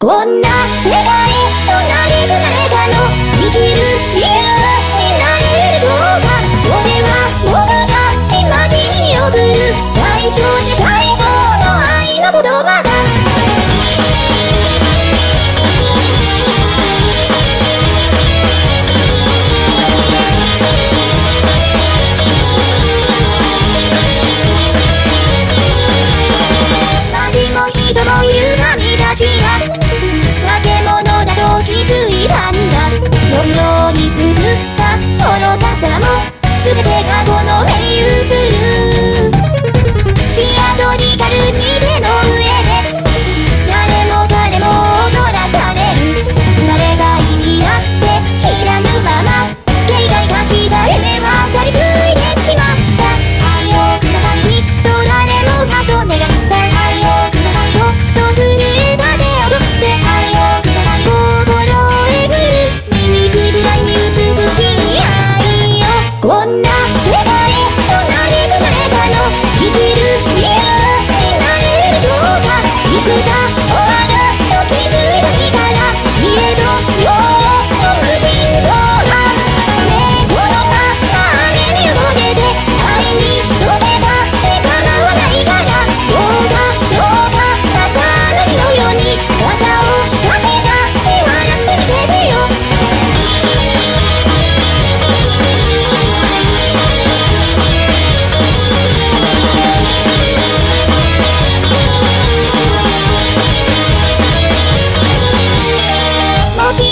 こんな世界となりふれたの握る未来。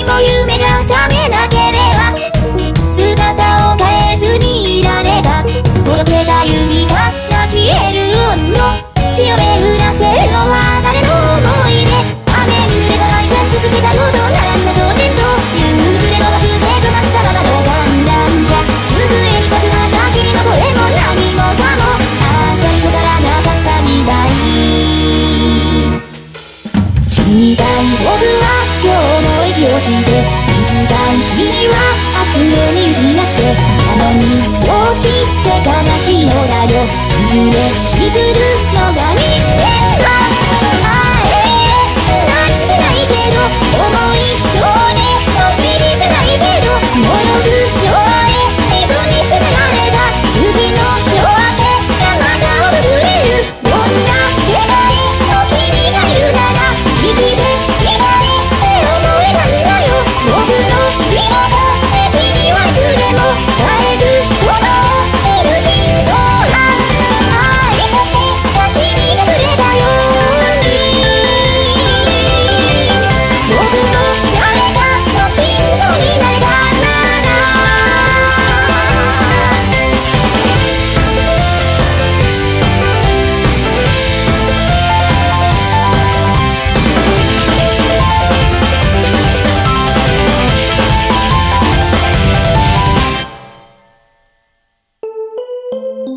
も夢が覚めなければ姿を変えずにいらればこの手が弓が消える女強めをしてた君は明日を見失って。なのにどうして悲しいのだよ。うれ you